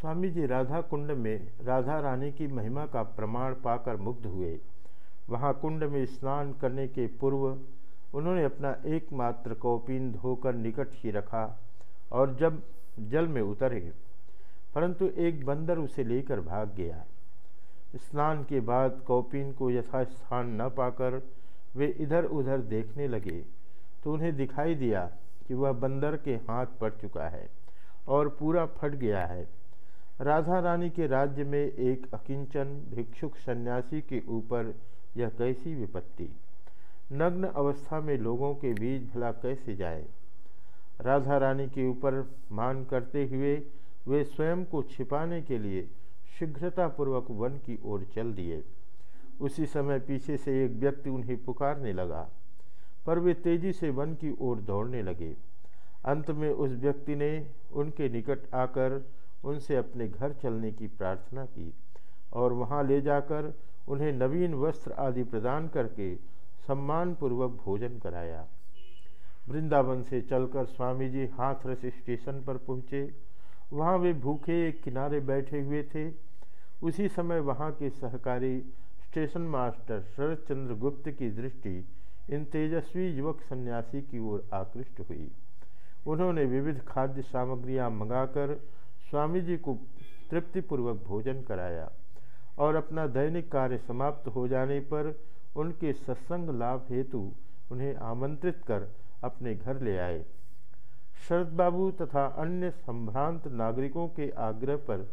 स्वामी जी राधा कुंड में राधा रानी की महिमा का प्रमाण पाकर मुग्ध हुए। वहाँ कुंड में स्नान करने के पूर्व उन्होंने अपना एकमात्र कौपिन धोकर निकट ही रखा और जब जल में उतरे, परंतु एक बंदर उसे लेकर भाग गया। स्नान के बाद कौपिन को यथास्थान न पाकर वे इधर उधर देखने लगे तो उन्हें दिखाई दिया कि वह बंदर के हाथ पड़ चुका है और पूरा फट गया है। राधा रानी के राज्य में एक अकिंचन भिक्षुक सन्यासी के ऊपर यह कैसी विपत्ति? नग्न अवस्था में लोगों के बीच भला कैसे जाए? राधा रानी के ऊपर मान करते हुए वे स्वयं को छिपाने के लिए शीघ्रतापूर्वक वन की ओर चल दिए। उसी समय पीछे से एक व्यक्ति उन्हें पुकारने लगा, पर वे तेज़ी से वन की ओर दौड़ने लगे। अंत में उस व्यक्ति ने उनके निकट आकर उनसे अपने घर चलने की प्रार्थना की और वहाँ ले जाकर उन्हें नवीन वस्त्र आदि प्रदान करके सम्मानपूर्वक भोजन कराया। वृंदावन से चलकर स्वामी जी हाथरस स्टेशन पर पहुँचे। वहाँ वे भूखे एक किनारे बैठे हुए थे। उसी समय वहाँ के सहकारी स्टेशन मास्टर शरद चंद्र गुप्त की दृष्टि इन तेजस्वी युवक सन्यासी की ओर आकृष्ट हुई। उन्होंने विविध खाद्य सामग्रियाँ मंगाकर स्वामी जी को तृप्तिपूर्वक भोजन कराया और अपना दैनिक कार्य समाप्त हो जाने पर उनके सत्संग लाभ हेतु उन्हें आमंत्रित कर अपने घर ले आए। शरद बाबू तथा अन्य संभ्रांत नागरिकों के आग्रह पर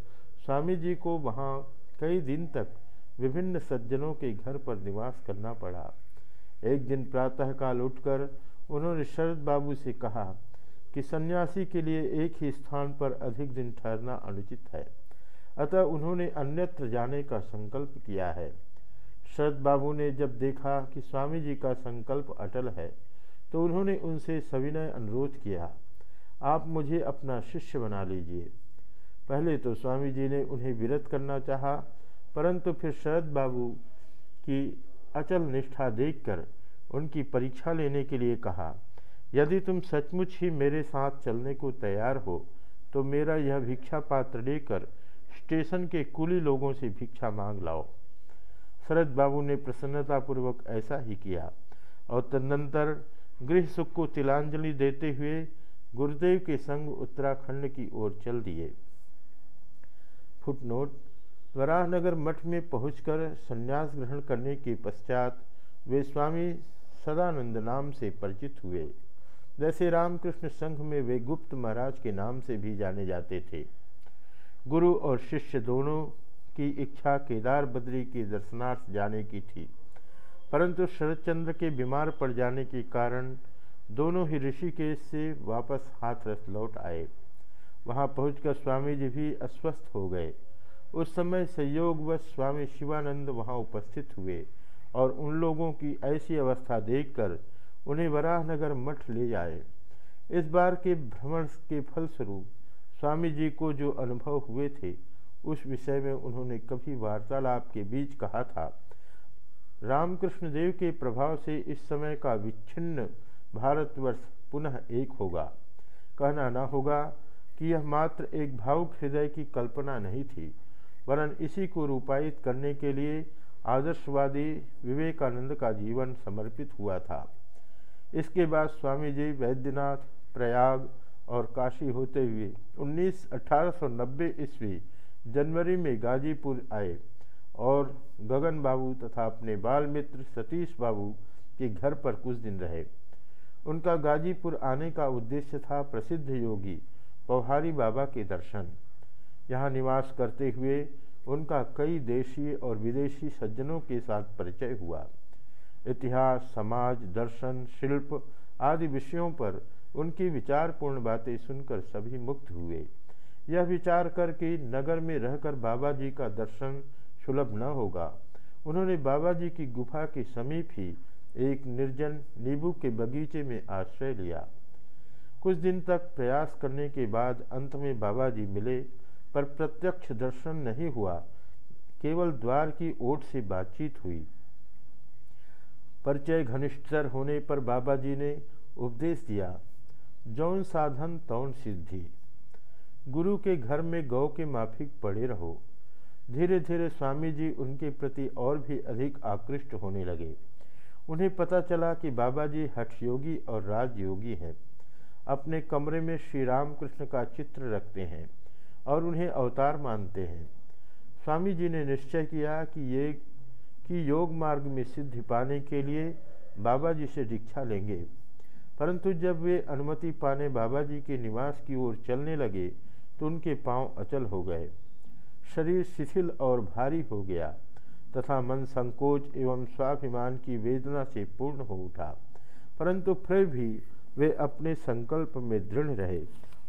स्वामी जी को वहाँ कई दिन तक विभिन्न सज्जनों के घर पर निवास करना पड़ा। एक दिन प्रातःकाल उठकर उन्होंने शरद बाबू से कहा कि सन्यासी के लिए एक ही स्थान पर अधिक दिन ठहरना अनुचित है। अतः उन्होंने अन्यत्र जाने का संकल्प किया है। शरद बाबू ने जब देखा कि स्वामी जी का संकल्प अटल है तो उन्होंने उनसे सविनय अनुरोध किया, आप मुझे अपना शिष्य बना लीजिए। पहले तो स्वामी जी ने उन्हें विरत करना चाहा, परंतु फिर शरद बाबू की अचल निष्ठा देखकर उनकी परीक्षा लेने के लिए कहा यदि तुम सचमुच ही मेरे साथ चलने को तैयार हो तो मेरा यह भिक्षा पात्र लेकर स्टेशन के कुली लोगों से भिक्षा मांग लाओ। शरद बाबू ने प्रसन्नतापूर्वक ऐसा ही किया और तदनंतर गृह सुख को तिलांजलि देते हुए गुरुदेव के संग उत्तराखंड की ओर चल दिए। फुटनोट, वराहनगर मठ में पहुंचकर संन्यास ग्रहण करने के पश्चात वे स्वामी सदानंद नाम से परिचित हुए। वैसे रामकृष्ण संघ में वे गुप्त महाराज के नाम से भी जाने जाते थे। गुरु और शिष्य दोनों की इच्छा केदार बद्री के दर्शनार्थ जाने की थी। परंतु शरदचंद्र के बीमार पड़ जाने के कारण दोनों ही ऋषिकेश से वापस हाथरस लौट आए। वहाँ पहुंचकर स्वामी जी भी अस्वस्थ हो गए। उस समय संयोगवश स्वामी शिवानंद वहाँ उपस्थित हुए और उन लोगों की ऐसी अवस्था देखकर उन्हें वराहनगर मठ ले जाए। इस बार के भ्रमण के फलस्वरूप स्वामी जी को जो अनुभव हुए थे, उस विषय में उन्होंने कभी वार्तालाप के बीच कहा था। रामकृष्ण देव के प्रभाव से इस समय का विच्छिन्न भारतवर्ष पुनः एक होगा। कहना न होगा कि यह मात्र एक भावुक हृदय की कल्पना नहीं थी, वरन इसी को रूपायित करने के लिए आदर्शवादी विवेकानंद का जीवन समर्पित हुआ था। इसके बाद स्वामी जी वैद्यनाथ, प्रयाग और काशी होते हुए 19 1890 ईस्वी जनवरी में गाजीपुर आए और गगन बाबू तथा अपने बाल मित्र सतीश बाबू के घर पर कुछ दिन रहे। उनका गाजीपुर आने का उद्देश्य था प्रसिद्ध योगी पौहारी बाबा के दर्शन। यहाँ निवास करते हुए उनका कई देशी और विदेशी सज्जनों के साथ परिचय हुआ। इतिहास, समाज, दर्शन, शिल्प आदि विषयों पर उनकी विचारपूर्ण बातें सुनकर सभी मुक्त हुए। यह विचार करके नगर में रहकर बाबा जी का दर्शन सुलभ न होगा, उन्होंने बाबा जी की गुफा के समीप ही एक निर्जन नींबू के बगीचे में आश्रय लिया। कुछ दिन तक प्रयास करने के बाद अंत में बाबा जी मिले, पर प्रत्यक्ष दर्शन नहीं हुआ, केवल द्वार की ओट से बातचीत हुई। परिचय घनिष्ठतर होने पर बाबा जी ने उपदेश दिया, जौन साधन तौन सिद्धि। गुरु के घर में गौ के माफिक पड़े रहो। धीरे धीरे स्वामी जी उनके प्रति और भी अधिक आकृष्ट होने लगे। उन्हें पता चला कि बाबा जी हठयोगी और राजयोगी हैं। अपने कमरे में श्री रामकृष्ण का चित्र रखते हैं और उन्हें अवतार मानते हैं। स्वामी जी ने निश्चय किया कि ये कि योग मार्ग में सिद्धि पाने के लिए बाबा जी से दीक्षा लेंगे। परंतु जब वे अनुमति पाने बाबा जी के निवास की ओर चलने लगे तो उनके पाँव अचल हो गए। शरीर शिथिल और भारी हो गया तथा मन संकोच एवं स्वाभिमान की वेदना से पूर्ण हो उठा। परंतु फिर भी वे अपने संकल्प में दृढ़ रहे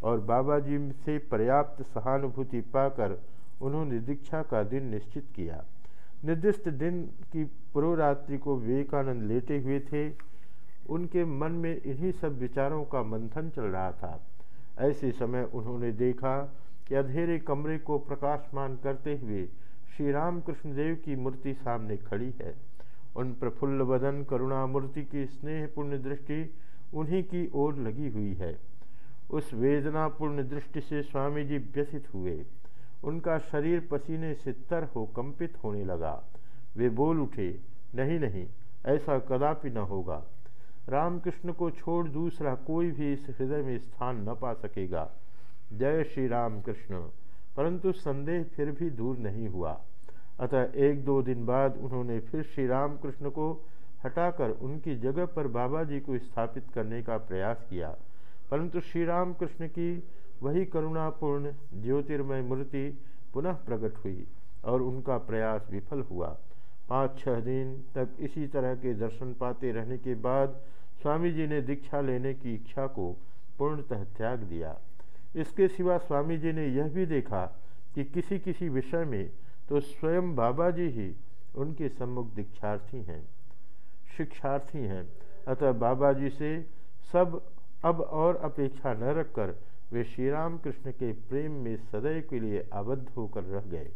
और बाबा जी से पर्याप्त सहानुभूति पाकर उन्होंने दीक्षा का दिन निश्चित किया। निर्दिष्ट दिन की पूर्व रात्रि को विवेकानंद लेटे हुए थे। उनके मन में इन्हीं सब विचारों का मंथन चल रहा था। ऐसे समय उन्होंने देखा कि अधेरे कमरे को प्रकाशमान करते हुए श्री राम कृष्णदेव की मूर्ति सामने खड़ी है। उन प्रफुल्ल वदन करुणामूर्ति की स्नेहपूर्ण दृष्टि उन्हीं की ओर लगी हुई है। उस वेदनापूर्ण दृष्टि से स्वामी जी व्यसित हुए। उनका शरीर पसीने से तर हो कंपित होने लगा। वे बोल उठे, नहीं नहीं, ऐसा कदापि न होगा। रामकृष्ण को छोड़ दूसरा कोई भी इस हृदय में स्थान न पा सकेगा। जय श्री राम कृष्ण परंतु संदेह फिर भी दूर नहीं हुआ। अतः एक दो दिन बाद उन्होंने फिर श्री राम कृष्ण को हटाकर उनकी जगह पर बाबा जी को स्थापित करने का प्रयास किया। परंतु श्री राम कृष्ण की वही करुणापूर्ण ज्योतिर्मय मूर्ति पुनः प्रकट हुई और उनका प्रयास विफल हुआ। पाँच छह दिन तक इसी तरह के दर्शन पाते रहने के बाद स्वामी जी ने दीक्षा लेने की इच्छा को पूर्णतः त्याग दिया। इसके सिवा स्वामी जी ने यह भी देखा कि किसी किसी विषय में तो स्वयं बाबा जी ही उनके सम्मुख दीक्षार्थी हैं, शिक्षार्थी हैं। अतः बाबा जी से सब अब और अपेक्षा न रखकर वे श्री राम कृष्ण के प्रेम में सदैव के लिए आबद्ध होकर रह गए।